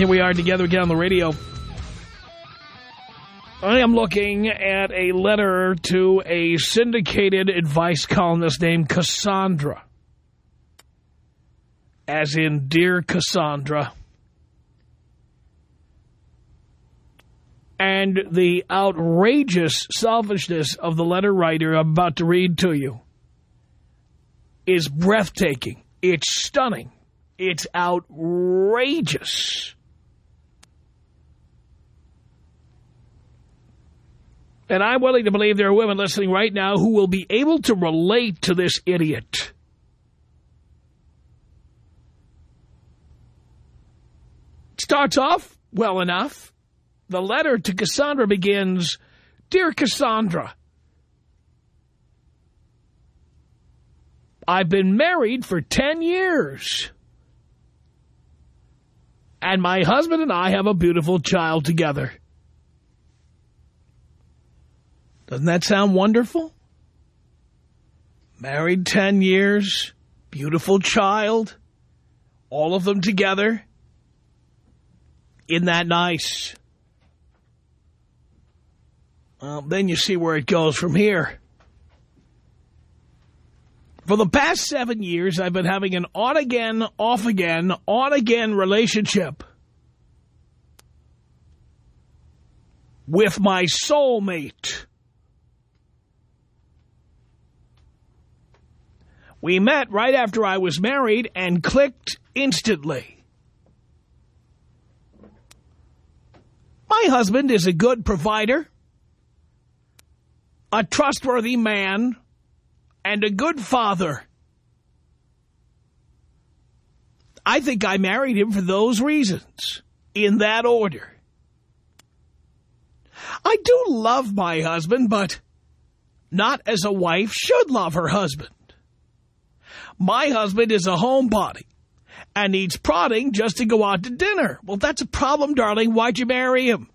Here we are together again on the radio. I am looking at a letter to a syndicated advice columnist named Cassandra. As in, Dear Cassandra. And the outrageous selfishness of the letter writer I'm about to read to you is breathtaking. It's stunning. It's outrageous. And I'm willing to believe there are women listening right now who will be able to relate to this idiot. Starts off well enough. The letter to Cassandra begins, Dear Cassandra, I've been married for 10 years. And my husband and I have a beautiful child together. Doesn't that sound wonderful? Married 10 years, beautiful child, all of them together. Isn't that nice? Well, then you see where it goes from here. For the past seven years, I've been having an on-again, off-again, on-again relationship with my soulmate. We met right after I was married and clicked instantly. My husband is a good provider, a trustworthy man, and a good father. I think I married him for those reasons, in that order. I do love my husband, but not as a wife should love her husband. My husband is a homebody and needs prodding just to go out to dinner. Well, that's a problem, darling. Why'd you marry him?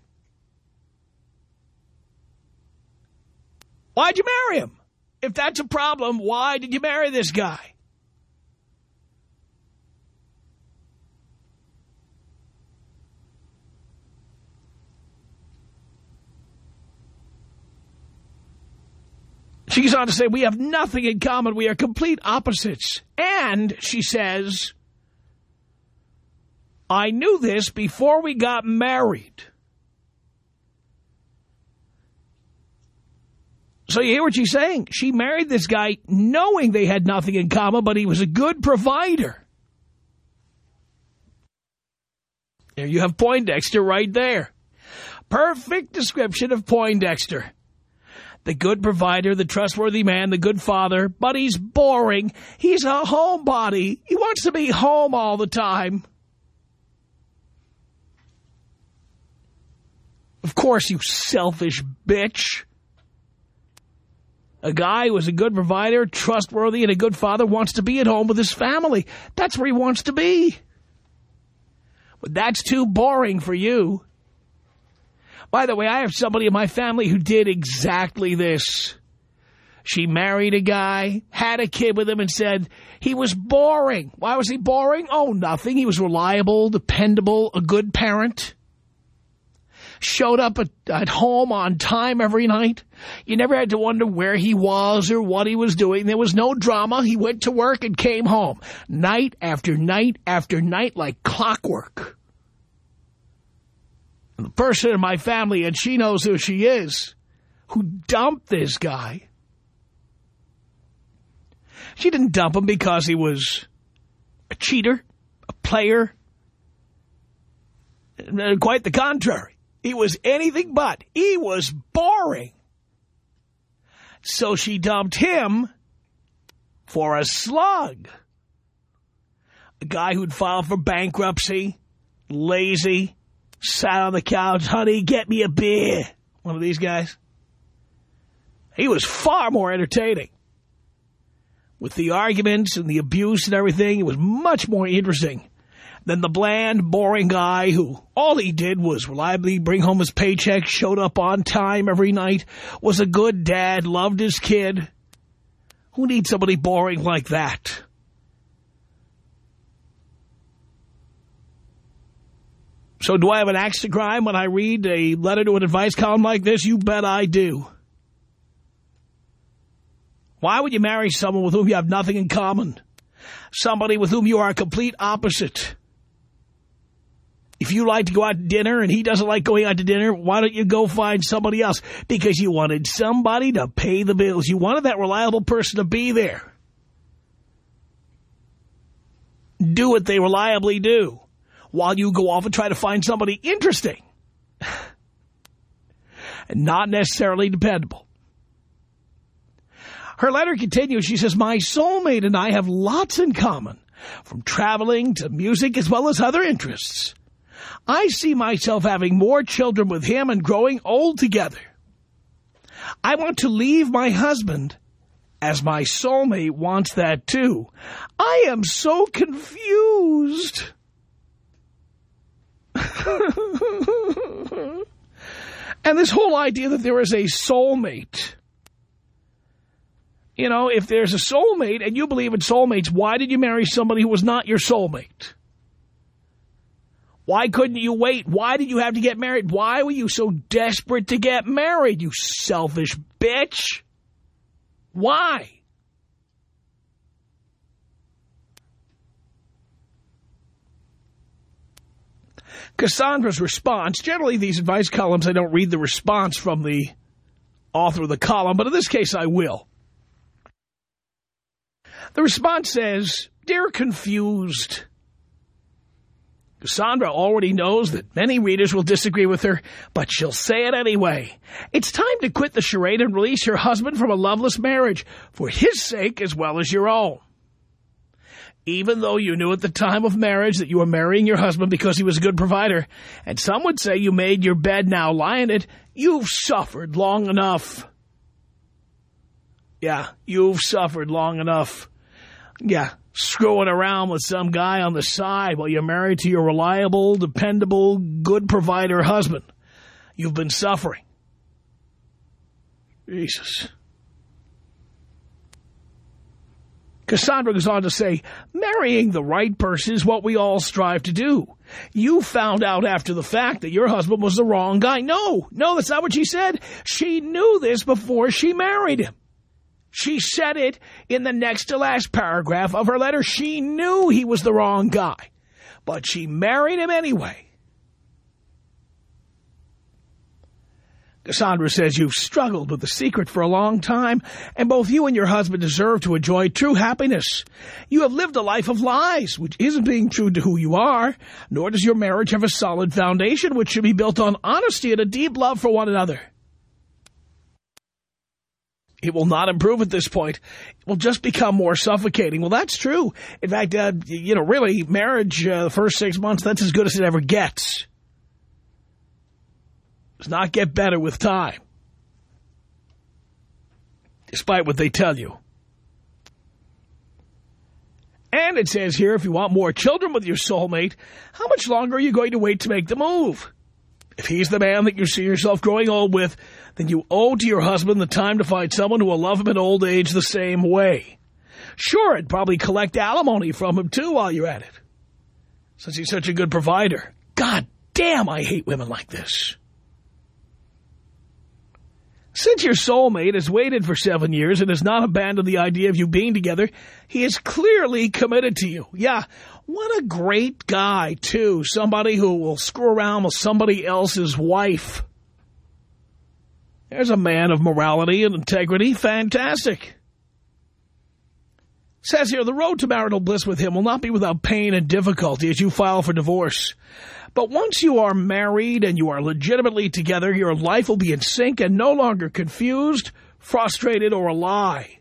Why'd you marry him? If that's a problem, why did you marry this guy? She goes on to say, we have nothing in common. We are complete opposites. And, she says, I knew this before we got married. So you hear what she's saying? She married this guy knowing they had nothing in common, but he was a good provider. There you have Poindexter right there. Perfect description of Poindexter the good provider, the trustworthy man, the good father, but he's boring. He's a homebody. He wants to be home all the time. Of course, you selfish bitch. A guy who is a good provider, trustworthy, and a good father wants to be at home with his family. That's where he wants to be. But that's too boring for you. By the way, I have somebody in my family who did exactly this. She married a guy, had a kid with him, and said he was boring. Why was he boring? Oh, nothing. He was reliable, dependable, a good parent. Showed up at, at home on time every night. You never had to wonder where he was or what he was doing. There was no drama. He went to work and came home. Night after night after night like clockwork. Person in my family, and she knows who she is, who dumped this guy. She didn't dump him because he was a cheater, a player. Uh, quite the contrary. He was anything but. He was boring. So she dumped him for a slug. A guy who'd filed for bankruptcy, lazy, sat on the couch, honey, get me a beer. One of these guys. He was far more entertaining. With the arguments and the abuse and everything, it was much more interesting than the bland, boring guy who all he did was reliably bring home his paycheck, showed up on time every night, was a good dad, loved his kid. Who needs somebody boring like that? So do I have an axe to grind when I read a letter to an advice column like this? You bet I do. Why would you marry someone with whom you have nothing in common? Somebody with whom you are a complete opposite. If you like to go out to dinner and he doesn't like going out to dinner, why don't you go find somebody else? Because you wanted somebody to pay the bills. You wanted that reliable person to be there. Do what they reliably do while you go off and try to find somebody interesting. and not necessarily dependable. Her letter continues. She says, my soulmate and I have lots in common, from traveling to music as well as other interests. I see myself having more children with him and growing old together. I want to leave my husband as my soulmate wants that too. I am so confused. And this whole idea that there is a soulmate. You know, if there's a soulmate and you believe in soulmates, why did you marry somebody who was not your soulmate? Why couldn't you wait? Why did you have to get married? Why were you so desperate to get married, you selfish bitch? Why? Cassandra's response, generally these advice columns, I don't read the response from the author of the column, but in this case I will. The response says, Dear Confused, Cassandra already knows that many readers will disagree with her, but she'll say it anyway. It's time to quit the charade and release your husband from a loveless marriage, for his sake as well as your own. Even though you knew at the time of marriage that you were marrying your husband because he was a good provider, and some would say you made your bed, now lie in it, you've suffered long enough. Yeah, you've suffered long enough. Yeah, screwing around with some guy on the side while you're married to your reliable, dependable, good provider husband. You've been suffering. Jesus. Cassandra goes on to say, marrying the right person is what we all strive to do. You found out after the fact that your husband was the wrong guy. No, no, that's not what she said. She knew this before she married him. She said it in the next to last paragraph of her letter. She knew he was the wrong guy, but she married him anyway. Cassandra says you've struggled with the secret for a long time, and both you and your husband deserve to enjoy true happiness. You have lived a life of lies, which isn't being true to who you are, nor does your marriage have a solid foundation, which should be built on honesty and a deep love for one another. It will not improve at this point. It will just become more suffocating. Well, that's true. In fact, uh, you know, really, marriage, uh, the first six months, that's as good as it ever gets. Does not get better with time. Despite what they tell you. And it says here, if you want more children with your soulmate, how much longer are you going to wait to make the move? If he's the man that you see yourself growing old with, then you owe to your husband the time to find someone who will love him in old age the same way. Sure, and probably collect alimony from him, too, while you're at it. Since he's such a good provider. God damn, I hate women like this. Since your soulmate has waited for seven years and has not abandoned the idea of you being together, he is clearly committed to you. Yeah, what a great guy, too. Somebody who will screw around with somebody else's wife. There's a man of morality and integrity. Fantastic. Says here, the road to marital bliss with him will not be without pain and difficulty as you file for divorce. But once you are married and you are legitimately together, your life will be in sync and no longer confused, frustrated, or a lie.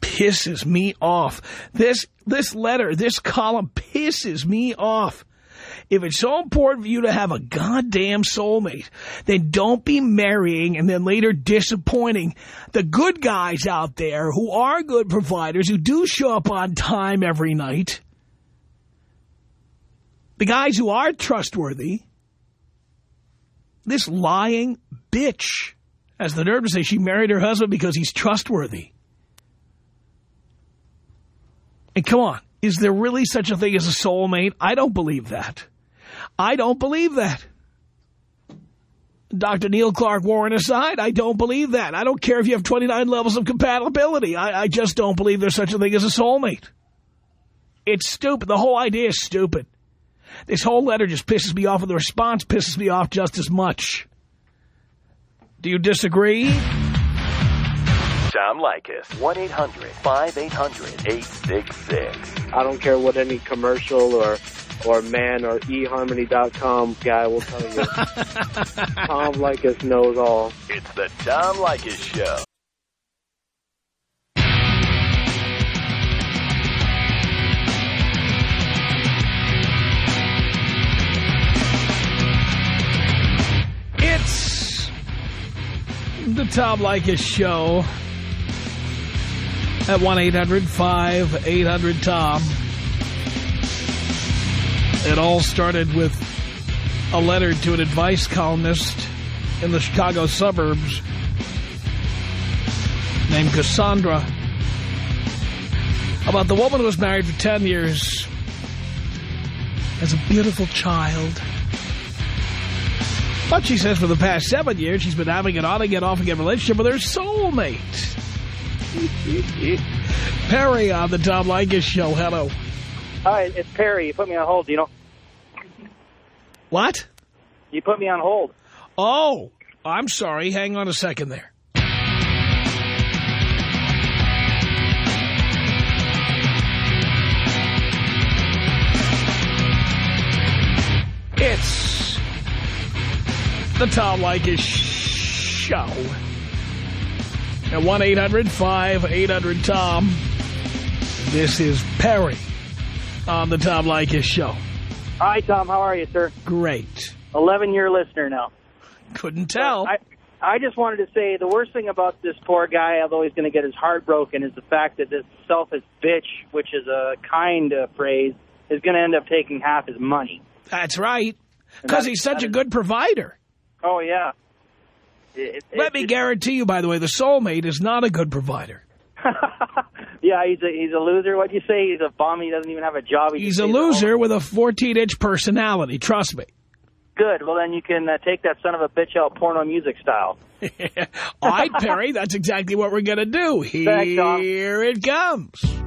pisses me off. This this letter, this column pisses me off. If it's so important for you to have a goddamn soulmate, then don't be marrying and then later disappointing the good guys out there who are good providers, who do show up on time every night. The guys who are trustworthy. This lying bitch has the nerve to say she married her husband because he's trustworthy. And come on, is there really such a thing as a soulmate? I don't believe that. I don't believe that. Dr. Neil Clark Warren aside, I don't believe that. I don't care if you have 29 levels of compatibility. I, I just don't believe there's such a thing as a soulmate. It's stupid. The whole idea is stupid. This whole letter just pisses me off, and the response pisses me off just as much. Do you disagree? Tom Leykis. 1-800-5800-866. I don't care what any commercial or or man or eHarmony.com guy will tell you. Tom Leykis knows all. It's the Tom Leykis Show. It's the Tom Leykis Show at 1-800-5800-TOM. It all started with a letter to an advice columnist in the Chicago suburbs named Cassandra about the woman who was married for 10 years has a beautiful child. But she says for the past seven years she's been having an on-again, off-again relationship with her soulmate. Perry on the Tom Leykis show. Hello. Hi, it's Perry. You put me on hold, you know. What? You put me on hold. Oh, I'm sorry. Hang on a second there. It's the Tom Leykis Show. At 1-800-5800-TOM. This is Perry on the Tom Leykis Show. Hi, Tom. How are you, sir? Great. 11-year listener now. Couldn't tell. I, I just wanted to say the worst thing about this poor guy, although he's going to get his heart broken, is the fact that this selfish bitch, which is a kind uh, phrase, is going to end up taking half his money. That's right. Because he's such a good provider. Oh, yeah. It- it- Let me guarantee you, by the way, the soulmate is not a good provider. yeah, he's a, he's a loser. What'd you say? He's a bum. He doesn't even have a job. He He's a stays at home. loser with a 14-inch personality. Trust me. Good. Well, then you can uh, take that son of a bitch out porno music style. All right, Perry, that's exactly what we're going to do. Thanks, Here it comes.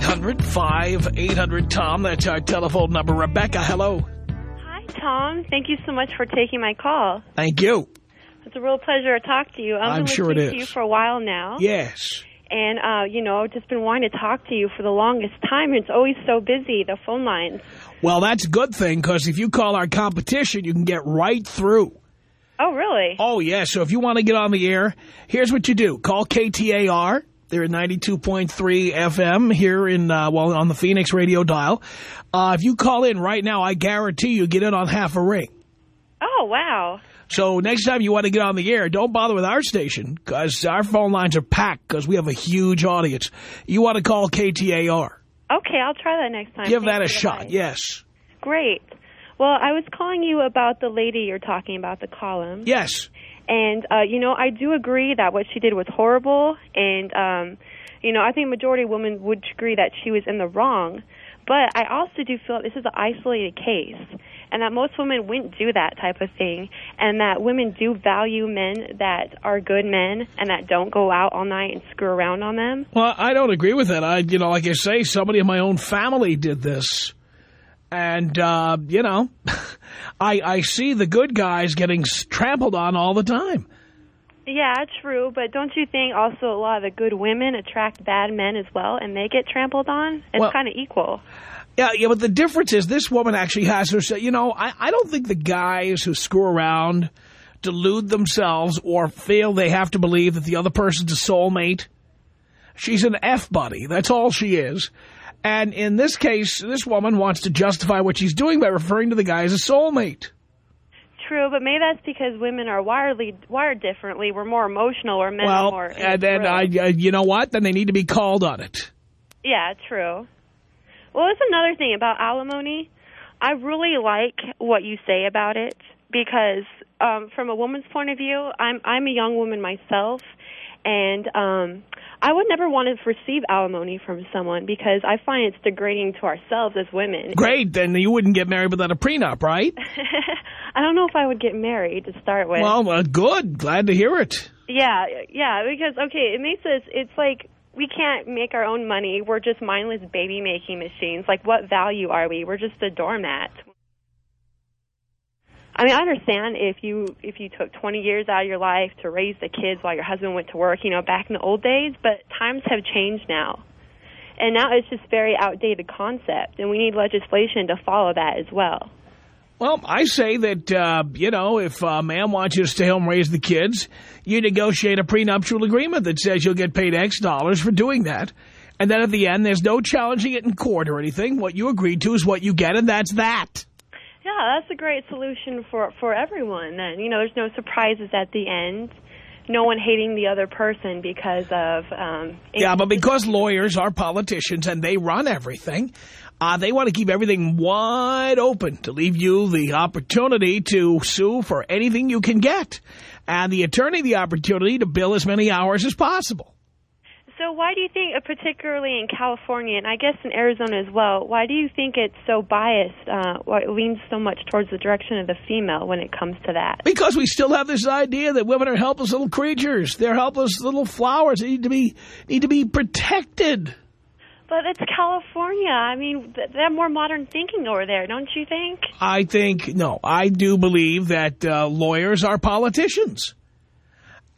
1-800-5800-TOM. That's our telephone number. Rebecca, hello. Hi, Tom. Thank you so much for taking my call. Thank you. It's a real pleasure to talk to you. I've I'm sure it listening to you for a while now. Yes. And, uh, you know, just been wanting to talk to you for the longest time. It's always so busy, the phone lines. Well, that's a good thing, because if you call our competition, you can get right through. Oh, really? Oh, yeah. So if you want to get on the air, here's what you do. Call KTAR. They're at 92.3 FM here in, uh, well, on the Phoenix radio dial. Uh, if you call in right now, I guarantee you get in on half a ring. Oh, wow. So next time you want to get on the air, don't bother with our station because our phone lines are packed because we have a huge audience. You want to call KTAR. Okay, I'll try that next time. Give Thanks that a shot. advice. Yes. great. Well, I was calling you about the lady you're talking about, the column. Yes. And, uh, you know, I do agree that what she did was horrible. And, um, you know, I think majority of women would agree that she was in the wrong. But I also do feel this is an isolated case and that most women wouldn't do that type of thing and that women do value men that are good men and that don't go out all night and screw around on them. Well, I don't agree with that. I, you know, like I say, somebody in my own family did this. And, uh, you know, I, I see the good guys getting trampled on all the time. Yeah, true, but don't you think also a lot of the good women attract bad men as well, and they get trampled on? It's Well- kind of equal. Yeah, yeah, but the difference is this woman actually has her, you know, I, I don't think the guys who screw around delude themselves or feel they have to believe that the other person's a soulmate. She's an F-buddy. That's all she is. And in this case, this woman wants to justify what she's doing by referring to the guy as a soulmate. True, but maybe that's because women are wiredly, wired differently. We're more emotional, or men are well, more. and then, I, uh, you know what? Then they need to be called on it. Yeah, true. Well, it's another thing about alimony. I really like what you say about it because, um, from a woman's point of view, I'm I'm a young woman myself, and um, I would never want to receive alimony from someone because I find it's degrading to ourselves as women. Great, then you wouldn't get married without a prenup, right? I don't know if I would get married to start with. well, uh, good. Glad to hear it. Yeah, yeah, because okay, it makes us it's like we can't make our own money. We're just mindless baby making machines. Like what value are we? We're just a doormat. I mean, I understand if you if you took 20 years out of your life to raise the kids while your husband went to work, you know, back in the old days, but times have changed now. And now it's just very outdated concept, and we need legislation to follow that as well. Well, I say that, uh, you know, if a man wants you to stay home and raise the kids, you negotiate a prenuptial agreement that says you'll get paid X dollars for doing that. And then at the end, there's no challenging it in court or anything. What you agreed to is what you get, and that's that. Yeah, that's a great solution for for everyone. Then you know, there's no surprises at the end. No one hating the other person because of. Um, Yeah, but because lawyers are politicians and they run everything, uh, they want to keep everything wide open to leave you the opportunity to sue for anything you can get. And the attorney the opportunity to bill as many hours as possible. So why do you think, uh, particularly in California and I guess in Arizona as well, why do you think it's so biased? Uh, why it leans so much towards the direction of the female when it comes to that? Because we still have this idea that women are helpless little creatures. They're helpless little flowers. They need to be need to be protected. But it's California. I mean, th- they have more modern thinking over there, don't you think? I think, no, I do believe that uh, lawyers are politicians.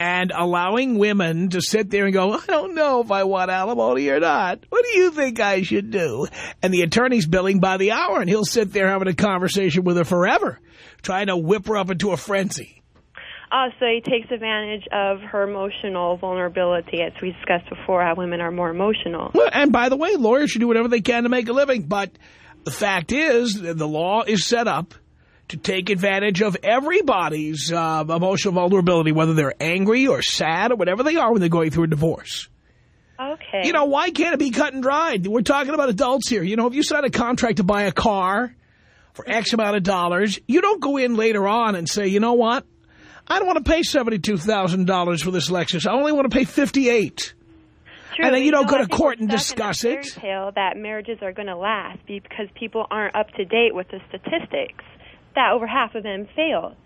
And allowing women to sit there and go, I don't know if I want alimony or not. What do you think I should do? And the attorney's billing by the hour, and he'll sit there having a conversation with her forever, trying to whip her up into a frenzy. Oh, so he takes advantage of her emotional vulnerability, as we discussed before, how women are more emotional. Well, and by the way, lawyers should do whatever they can to make a living. But the fact is, the law is set up to take advantage of everybody's uh, emotional vulnerability, whether they're angry or sad or whatever they are when they're going through a divorce. Okay. You know, why can't it be cut and dried? We're talking about adults here. You know, if you sign a contract to buy a car for X amount of dollars, you don't go in later on and say, you know what? I don't want to pay $72,000 for this Lexus. I only want to pay 58 True, and then you don't go to court and stuck in a discuss it. Tale that marriages are going to last because people aren't up to date with the statistics. That over half of them fail.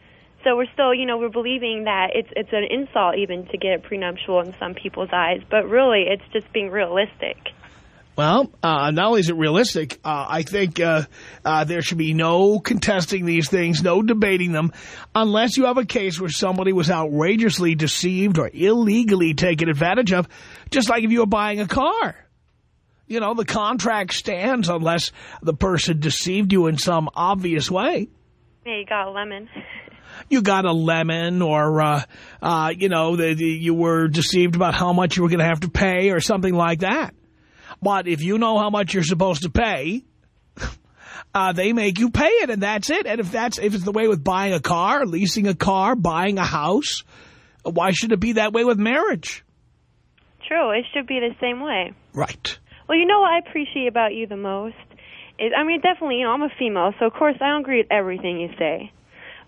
So we're still, you know, we're believing that it's it's an insult even to get prenuptial in some people's eyes, but really it's just being realistic. Well, uh, not only is it realistic, uh, I think uh, uh, there should be no contesting these things, no debating them, unless you have a case where somebody was outrageously deceived or illegally taken advantage of, just like if you were buying a car. You know, the contract stands unless the person deceived you in some obvious way. Yeah, you got a lemon. You got a lemon or, uh, uh, you know, the, the, you were deceived about how much you were going to have to pay or something like that. But if you know how much you're supposed to pay, uh, they make you pay it, and that's it. And if that's if it's the way with buying a car, leasing a car, buying a house, why should it be that way with marriage? True, it should be the same way. Right. Well, you know what I appreciate about you the most It, I mean, definitely, you know, I'm a female, so of course I don't agree with everything you say.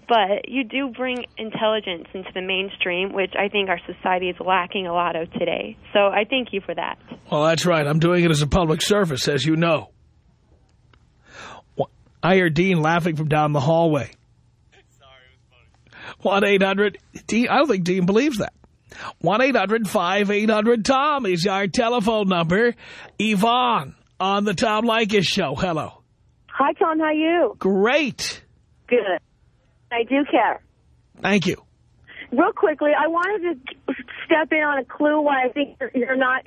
But you do bring intelligence into the mainstream, which I think our society is lacking a lot of today. So I thank you for that. Well, that's right. I'm doing it as a public service, as you know. I hear Dean laughing from down the hallway. Sorry, it was funny. 1-800... I don't think Dean believes that. 1-800-5800-TOM is our telephone number. Yvonne on the Tom Leykis show. Hello. Hi, Tom. How are you? Great. Good. I do care. Thank you. Real quickly, I wanted to step in on a clue why I think you're not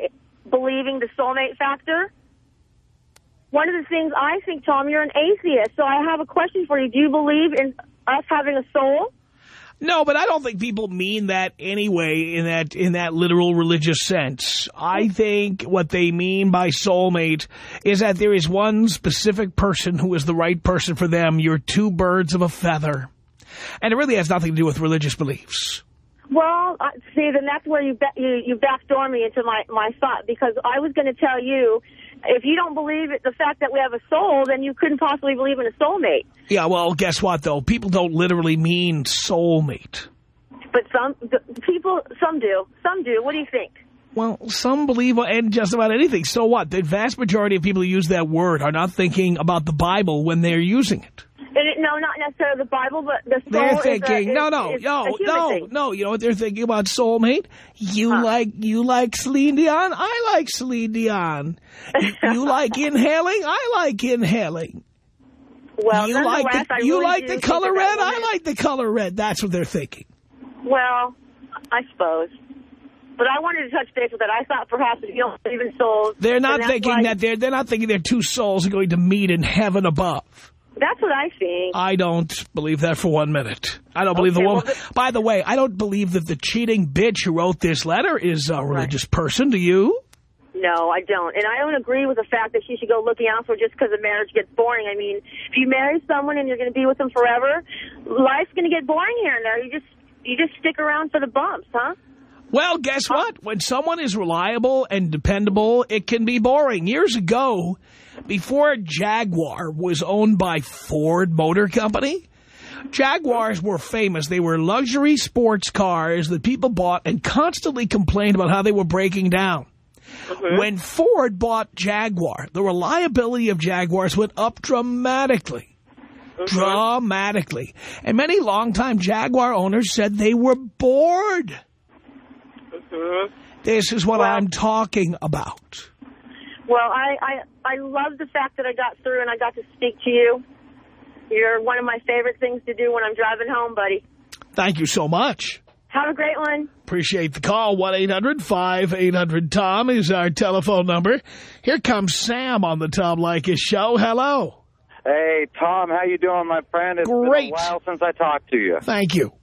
believing the soulmate factor. One of the things I think, Tom, you're an atheist, so I have a question for you. Do you believe in us having a soul? No, but I don't think people mean that anyway in that in that literal religious sense. I think what they mean by soulmate is that there is one specific person who is the right person for them. You're two birds of a feather. And it really has nothing to do with religious beliefs. Well, uh, see, then that's where you, you, you backdoor me into my, my thought, because I was going to tell you, if you don't believe it, the fact that we have a soul, then you couldn't possibly believe in a soulmate. Yeah, well, guess what, though? People don't literally mean soulmate. But some people, some do. Some do. What do you think? Well, some believe in just about anything. So what? The vast majority of people who use that word are not thinking about the Bible when they're using it. No, not necessarily the Bible, but the soul They're thinking, a, no, no, no, no, thing. no. You know what they're thinking about soulmate? You huh. like you like Celine Dion. I like Celine Dion. you, like inhaling. I like inhaling. Well, you like the, I you really like the color red. I like the color red. That's what they're thinking. Well, I suppose. But I wanted to touch base with that. I thought perhaps if you don't believe in souls, they're not thinking that they're they're not thinking their two souls are going to meet in heaven above. That's what I think. I don't believe that for one minute. I don't believe okay, the woman. Well, By the way, I don't believe that the cheating bitch who wrote this letter is a religious right. person. Do you? No, I don't. And I don't agree with the fact that she should go looking out for just because the marriage gets boring. I mean, if you marry someone and you're going to be with them forever, life's going to get boring here and there. You just you just stick around for the bumps, huh? Well, guess what? When someone is reliable and dependable, it can be boring. Years ago, before Jaguar was owned by Ford Motor Company, Jaguars were famous. They were luxury sports cars that people bought and constantly complained about how they were breaking down. Okay. When Ford bought Jaguar, the reliability of Jaguars went up dramatically. Okay. Dramatically. And many longtime Jaguar owners said they were bored. Mm-hmm. This is what well, I'm talking about. Well, I, I, I love the fact that I got through and I got to speak to you. You're one of my favorite things to do when I'm driving home, buddy. Thank you so much. Have a great one. Appreciate the call. 1-800-5800-TOM is our telephone number. Here comes Sam on the Tom Leykis show. Hello. Hey, Tom. How you doing, my friend? It's Great. been a while since I talked to you. Thank you.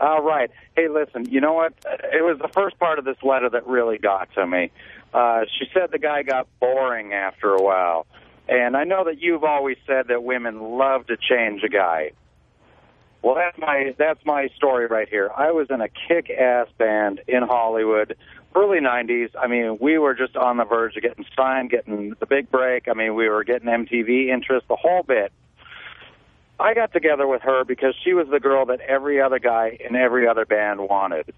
All right. Hey, listen, you know what? It was the first part of this letter that really got to me. Uh, she said the guy got boring after a while. And I know that you've always said that women love to change a guy. Well, that's my that's my story right here. I was in a kick-ass band in Hollywood, early 90s. I mean, we were just on the verge of getting signed, getting the big break. I mean, we were getting MTV interest, the whole bit. I got together with her because she was the girl that every other guy in every other band wanted.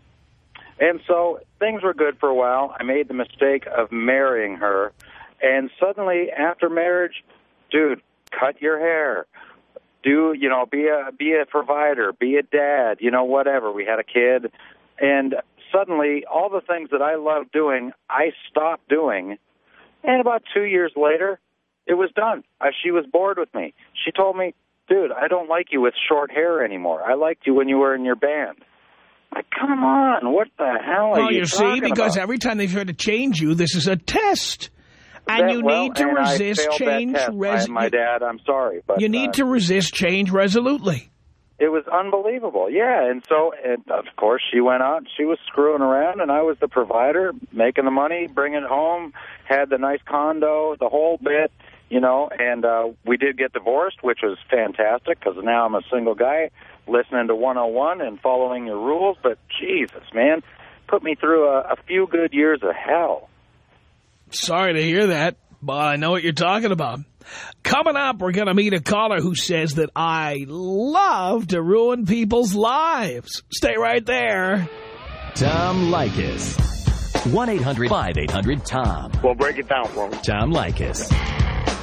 And so things were good for a while. I made the mistake of marrying her. And suddenly, after marriage, dude, cut your hair. Do, you know, be a, be a provider, be a dad, you know, whatever. We had a kid. And suddenly, all the things that I loved doing, I stopped doing. And about two years later, it was done. Uh, she was bored with me. She told me, dude, I don't like you with short hair anymore. I liked you when you were in your band. Like, come on, what the hell are well, you, you see, because about? every time they try to change you, this is a test. And that, you well, need to resist change. Res my, my dad, I'm sorry, but you need uh, to resist change resolutely. It was unbelievable, yeah. And so, and of course, she went out. She was screwing around, and I was the provider, making the money, bringing it home. Had the nice condo, the whole bit, you know. And uh, we did get divorced, which was fantastic because now I'm a single guy listening to 101 and following your rules. But Jesus, man, put me through a, a few good years of hell. Sorry to hear that. But I know what you're talking about. Coming up, we're going to meet a caller who says that I love to ruin people's lives. Stay right there. Tom Leykis. 1-800-5800-TOM. Well, break it down for me. Tom Leykis.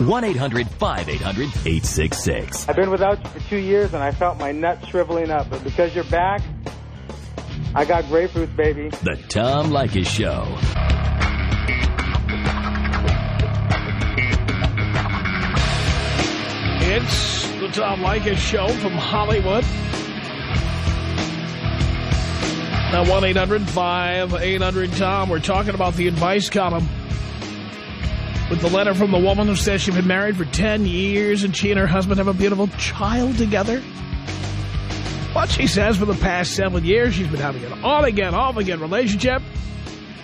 1-800-5800-866. I've been without you for two years, and I felt my nuts shriveling up. But because you're back, I got grapefruits, baby. The Tom Leykis Show. It's the Tom Leykis Show from Hollywood. Now, 1-800-5800-TOM. We're talking about the advice column with the letter from the woman who says she's been married for 10 years and she and her husband have a beautiful child together. What she says for the past seven years, she's been having an on-again, off-again relationship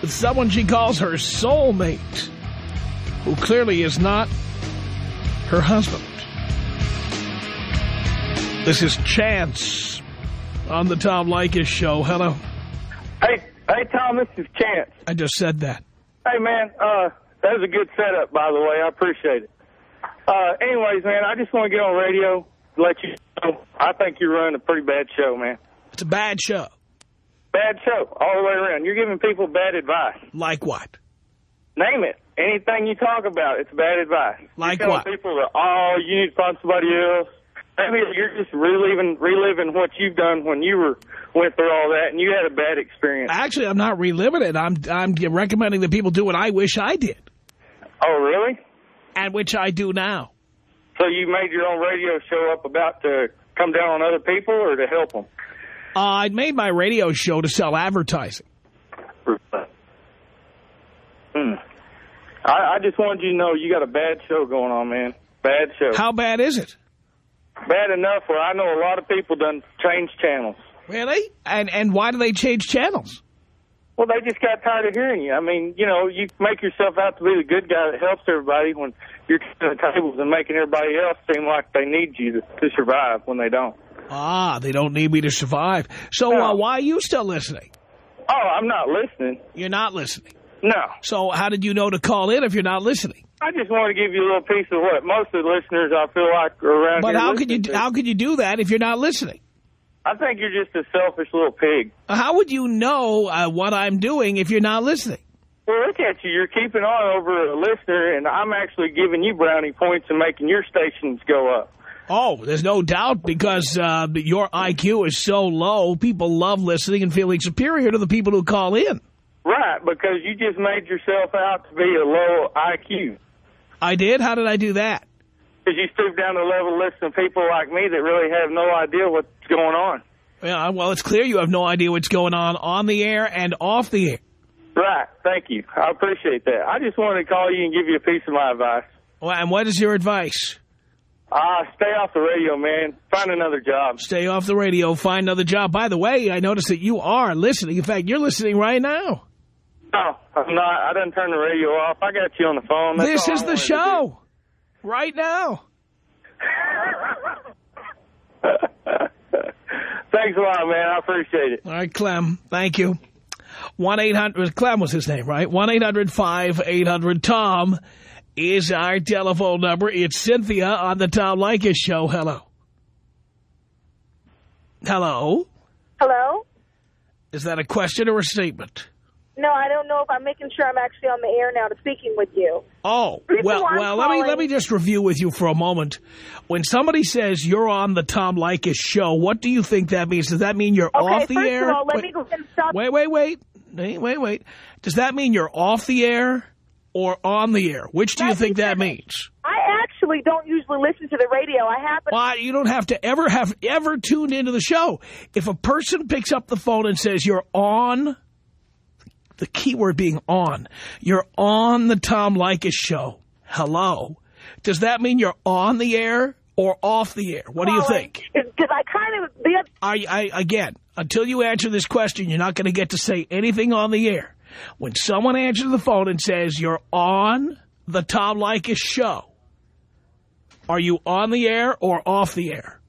with someone she calls her soulmate, who clearly is not her husband. This is Chance on the Tom Leykis Show. Hello. Hey, hey, Tom, this is Chance. I just said that. Hey, man, uh, that was a good setup, by the way. I appreciate it. Uh, anyways, man, I just want to get on radio, let you know, I think you're running a pretty bad show, man. It's a bad show. Bad show, all the way around. You're giving people bad advice. Like what? Name it. Anything you talk about, it's bad advice. Like what? people that, oh, you need to find somebody else. Maybe you're just reliving reliving what you've done when you were went through all that and you had a bad experience. Actually, I'm not reliving it. I'm I'm recommending that people do what I wish I did, Oh, really? and which I do now. So you made your own radio show up about to come down on other people or to help them? Uh, I made my radio show to sell advertising. Hmm. I, I just wanted you to know you got a bad show going on, man. Bad show. How bad is it? Bad enough where I know a lot of people done change channels. Really? And and why do they change channels? Well, they just got tired of hearing you. I mean, you know, you make yourself out to be the good guy that helps everybody when you're turning the tables and making everybody else seem like they need you to, to survive when they don't. Ah, they don't need me to survive. So No. uh, why are you still listening? Oh, I'm not listening. You're not listening. No. So how did you know to call in if you're not listening? I just want to give you a little piece of what most of the listeners I feel like are around But here how could you to. how could you do that if you're not listening? I think you're just a selfish little pig. How would you know uh, what I'm doing if you're not listening? Well, look at you. You're keeping on over a listener, and I'm actually giving you brownie points and making your stations go up. Oh, there's no doubt because uh, your IQ is so low, people love listening and feeling superior to the people who call in. Right, because you just made yourself out to be a low IQ. I did? How did I do that? Because you stoop down to the level of listening people like me that really have no idea what's going on. Yeah, well, it's clear you have no idea what's going on on the air and off the air. Right, thank you. I appreciate that. I just wanted to call you and give you a piece of my advice. Well, and what is your advice? Ah, stay off the radio, man. Find another job. Stay off the radio, find another job. By the way, I noticed that you are listening. In fact, you're listening right now. No, I'm not. I didn't turn the radio off. I got you on the phone. That's this is the show. Right now. Thanks a lot, man. I appreciate it. All right, Clem. Thank you. 1-800, Clem was his name, right? 1-800-5800-TOM is our telephone number. It's Cynthia on the Tom Leykis Show. Hello. Hello. Hello? Is that a question or a statement? No, I don't know if I'm making sure I'm actually on the air now to speaking with you. Oh, well, I'm well, let me let me just review with you for a moment. When somebody says you're on the Tom Leykis show, what do you think that means? Does that mean you're Okay, off the air? all, let wait, me go and stop. wait, wait, wait, wait, wait, wait. Does that mean you're off the air or on the air? Which do you think that means? I actually don't usually listen to the radio. I happen. Well, you don't have to ever have ever tuned into the show. If a person picks up the phone and says you're on, the key word being on, you're on the Tom Leykis show. Hello. Does that mean you're on the air or off the air? What do you think? Because I kind of the I, I, again, until you answer this question, you're not going to get to say anything on the air. When someone answers the phone and says you're on the Tom Leykis show, are you on the air or off the air?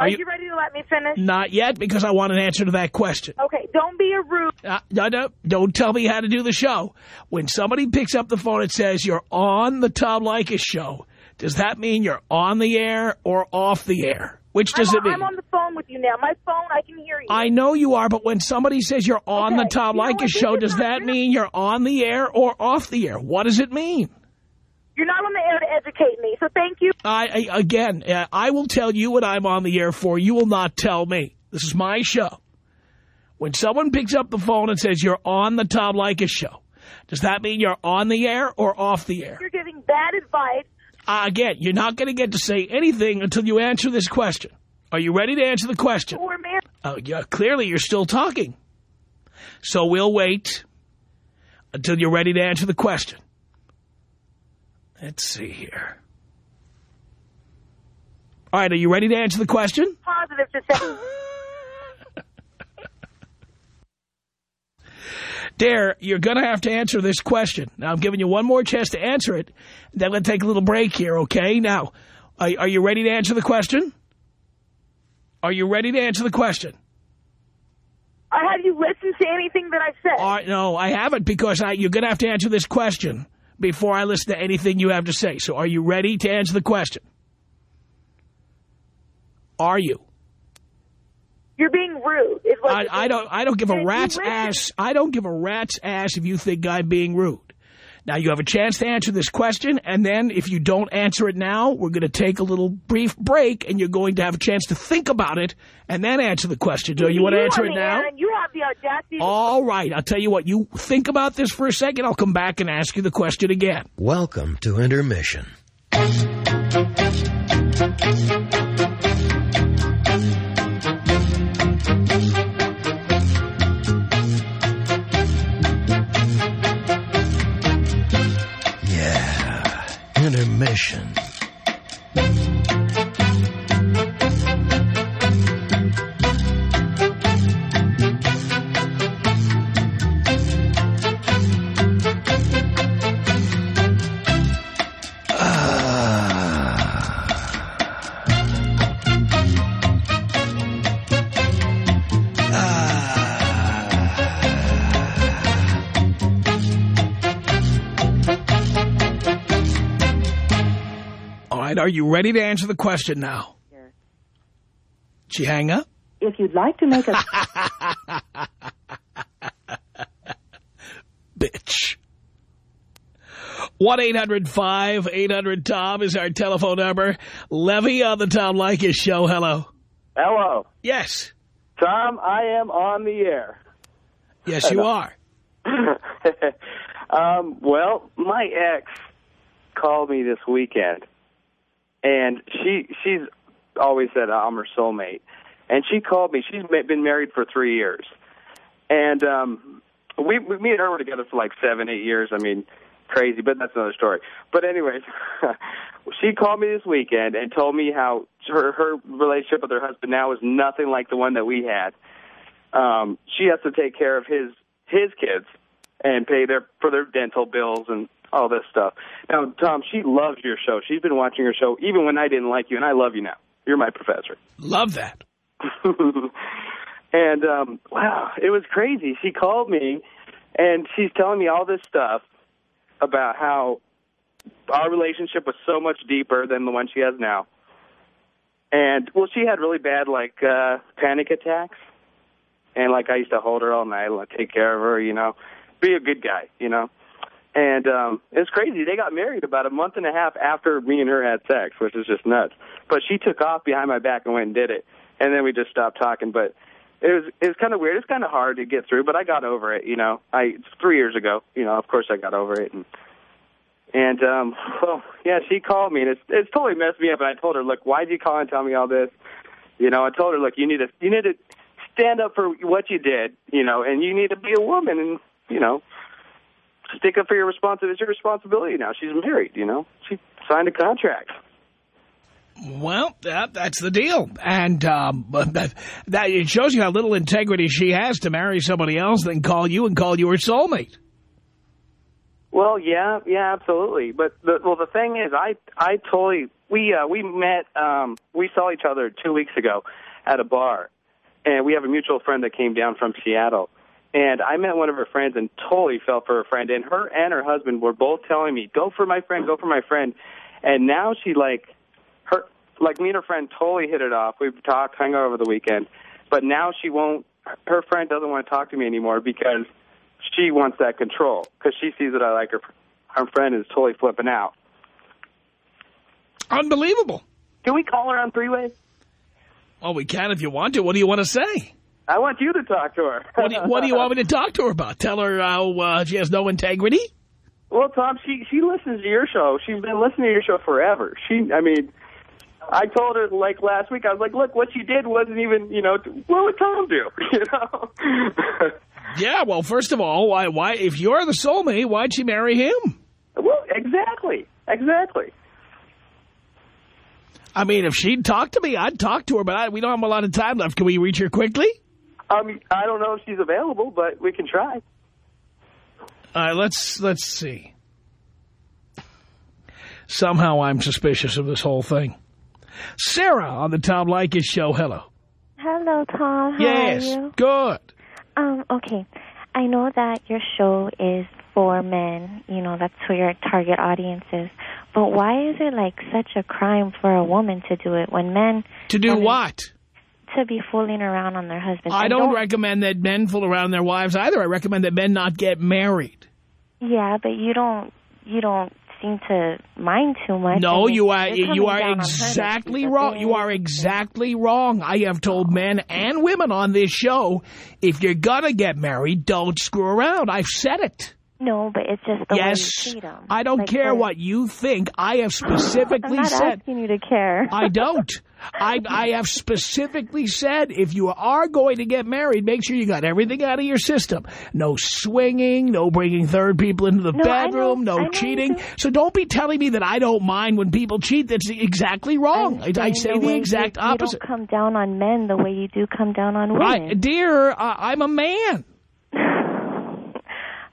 Are, you- you, ready to let me finish? Not yet, because I want an answer to that question. Okay, don't be a rude. Uh, no, no, don't tell me how to do the show. When somebody picks up the phone and says you're on the Tom Leykis show, does that mean you're on the air or off the air? Which does I'm, it mean? I'm on the phone with you now. My phone, I can hear you. I know you are, but when somebody says you're on the Okay, Tom you Leykis show, does that real. mean you're on the air or off the air? What does it mean? You're not on the air to educate me, so thank you. I, I Again, uh, I will tell you what I'm on the air for. You will not tell me. This is my show. When someone picks up the phone and says you're on the Tom Leykis show, does that mean you're on the air or off the air? You're giving bad advice. Uh, again, you're not going to get to say anything until you answer this question. Are you ready to answer the question? We're married. Oh, yeah, clearly you're still talking. So we'll wait until you're ready to answer the question. Let's see here. All right, are you ready to answer the question? Positive to say. Dare, you're going to have to answer this question. Now, I'm giving you one more chance to answer it. Then we'll take a little break here, okay? Now, are, are you ready to answer the question? Are you ready to answer the question? Uh, have you listened to anything that I've said? All right, no, I haven't because I, you're going to have to answer this question before I listen to anything you have to say. So are you ready to answer the question? Are you? You're being rude. What I, I don't. I don't give a rat's ass. I don't give a rat's ass if you think I'm being rude. Now you have a chance to answer this question, and then if you don't answer it now, we're going to take a little brief break, and you're going to have a chance to think about it, and then answer the question. Do you want to answer it now? air you have the audacity. All right. I'll tell you what. You think about this for a second. I'll come back and ask you the question again. Welcome to intermission. Intermission. Right. Are you ready to answer the question now? Did she hang up? If you'd like to make a bitch. 1-800-5800-TOM is our telephone number. Levy on the Tom Leykis show. Hello. Hello. Yes. Tom, I am on the air. Yes, you are. um, well, my ex called me this weekend, and she she's always said I'm her soulmate, and she called me. She's been married for three years, and um, we, we me and her were together for like seven, eight years. I mean, crazy, but that's another story. But anyways, she called me this weekend and told me how her her relationship with her husband now is nothing like the one that we had. Um, she has to take care of his his kids and pay their for their dental bills and all this stuff. Now, Tom, she loves your show. She's been watching your show even when I didn't like you, and I love you now. You're my professor. Love that. and um wow, it was crazy. She called me and she's telling me all this stuff about how our relationship was so much deeper than the one she has now. And well, she had really bad like uh panic attacks. And like I used to hold her all night, like take care of her, you know. Be a good guy, you know. And um it was crazy. They got married about a month and a half after me and her had sex, which is just nuts. But she took off behind my back and went and did it. And then we just stopped talking, but it was it was kind of weird. It's kind of hard to get through, but I got over it, you know. I it's 3 years ago, you know, of course I got over it and and um well, yeah, she called me and it's it's totally messed me up and I told her, "Look, why'd you call and tell me all this?" You know, I told her, "Look, you need to you need to stand up for what you did, you know, and you need to be a woman and, you know, stick up for your responsibility. It's your responsibility now. She's married, you know. She signed a contract. Well, that, that's the deal. And um, that, that it shows you how little integrity she has to marry somebody else than call you and call you her soulmate. Well, yeah, yeah, absolutely. But the well, the thing is, I I totally we uh, we met um, we saw each other two weeks ago at a bar, and we have a mutual friend that came down from Seattle, and I met one of her friends and totally fell for her friend, and her and her husband were both telling me, "Go for my friend, go for my friend," and now she like her like me and her friend totally hit it off. We've talked, hung out over the weekend, but now she won't. Her friend doesn't want to talk to me anymore because she wants that control because she sees that I like her. Her friend is totally flipping out. Unbelievable. Can we call her on three way? Well, we can if you want to. What do you want to say? I want you to talk to her. What do you, what do you want me to talk to her about? Tell her how uh, she has no integrity? Well, Tom, she she listens to your show. She's been listening to your show forever. She, I mean, I told her like last week. I was like, look, what you did wasn't even, you know, what would Tom do? You know. Yeah, well, first of all, why, why, if you're the soulmate, why'd she marry him? well, exactly, exactly. I mean, if she'd talk to me, I'd talk to her, but I, we don't have a lot of time left. Can we reach her quickly? Um, I don't know if she's available, but we can try. All right, let's, let's see. Somehow I'm suspicious of this whole thing. Sarah on the Tom Leykis show. Hello. Hello, Tom. How yes, are you? good. Um, okay. I know that your show is for men. You know, that's who your target audience is. But why is it like such a crime for a woman to do it when men... To do I what? To be fooling around on their husbands. I And don't recommend that men fool around their wives either. I recommend that men not get married. Yeah, but you don't... You don't seem to mind too much. No, I mean, you are you are down on her that exactly wrong. You are exactly wrong. I have told men and women on this show, if you're gonna get married, don't screw around. I've said it. No, but it's just the yes, way you treat them. I don't Like care the- what you think. I have specifically I'm not said. asking you to care. I don't. I I have specifically said if you are going to get married, make sure you got everything out of your system. No swinging, no bringing third people into the No, I know- bedroom, no cheating. So don't be telling me that I don't mind when people cheat. That's exactly wrong. I, I say the the exact you, opposite. You don't come down on men the way you do come down on I, women. dear, I'm a man.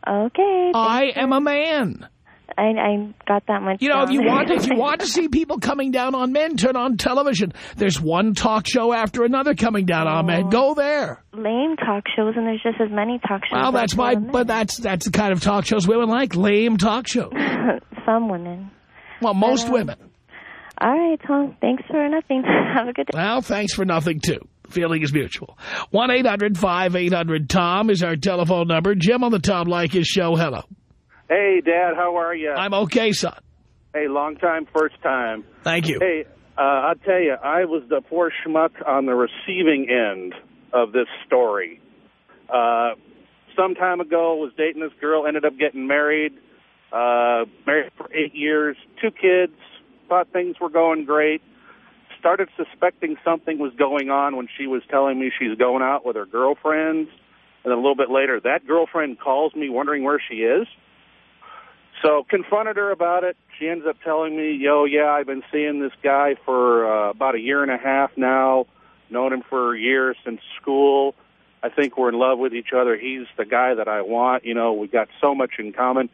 okay. I am a man. I, I got that much. You know, if you want, if you want to see people coming down on men, turn on television. There's one talk show after another coming down on men. Go there. lame talk shows, and there's just as many talk shows. Well, that's my, but that's that's the kind of talk shows women like. Lame talk shows. some women. Well, most uh, women. All right, Tom. Thanks for nothing. Have a good day. Well, thanks for nothing, too. Feeling is mutual. 1-800-5800-TOM is our telephone number. Jim on the Tom Leykis show. Hello. Hey, Dad, how are you? I'm okay, son. Hey, long time, first time. Thank you. Hey, uh, I'll tell you, I was the poor schmuck on the receiving end of this story. Uh, some time ago, was dating this girl, ended up getting married. Uh, married for eight years, two kids. Thought things were going great. Started suspecting something was going on when she was telling me she's going out with her girlfriends. And then a little bit later, that girlfriend calls me wondering where she is. So confronted her about it. She ends up telling me, "Yo, yeah, I've been seeing this guy for uh, about a year and a half now. Known him for years since school. I think we're in love with each other. He's the guy that I want. You know, we got so much in common."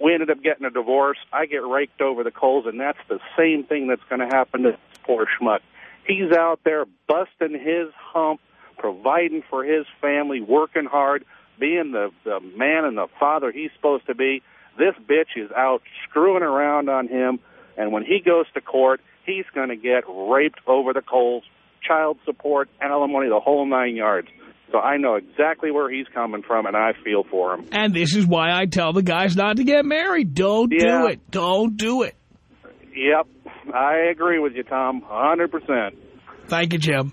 We ended up getting a divorce. I get raked over the coals, and that's the same thing that's going to happen to this poor schmuck. He's out there busting his hump, providing for his family, working hard, being the, the man and the father he's supposed to be. This bitch is out screwing around on him, and when he goes to court, he's going to get raped over the coals, child support, alimony, the whole nine yards. So I know exactly where he's coming from, and I feel for him. And this is why I tell the guys not to get married. Don't do it. Don't do it. Yep, I agree with you, Tom, 100%. Thank you, Jim.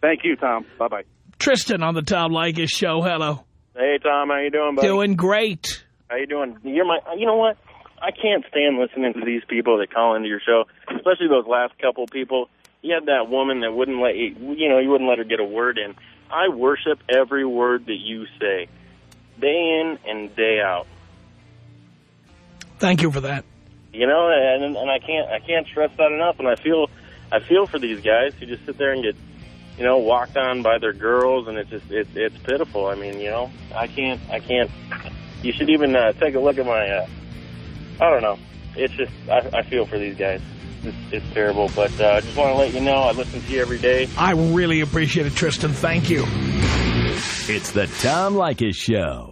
Thank you, Tom. Bye-bye. Tristan on the Tom Leykis show. Hello. Hey Tom, how you doing, buddy? Doing great. How you doing? You're my. You know what? I can't stand listening to these people that call into your show, especially those last couple people. You had that woman that wouldn't let you. You know, you wouldn't let her get a word in. I worship every word that you say, day in and day out. Thank you for that. You know, and and I can't I can't stress that enough. And I feel I feel for these guys who just sit there and get you know walked on by their girls, and it's just it's it's pitiful. I mean, you know, I can't I can't You should even uh, take a look at my. Uh, I don't know. It's just I, I feel for these guys. It's, it's terrible, but uh, I just want to let you know I listen to you every day. I really appreciate it, Tristan. Thank you. It's the Tom Leykis Show.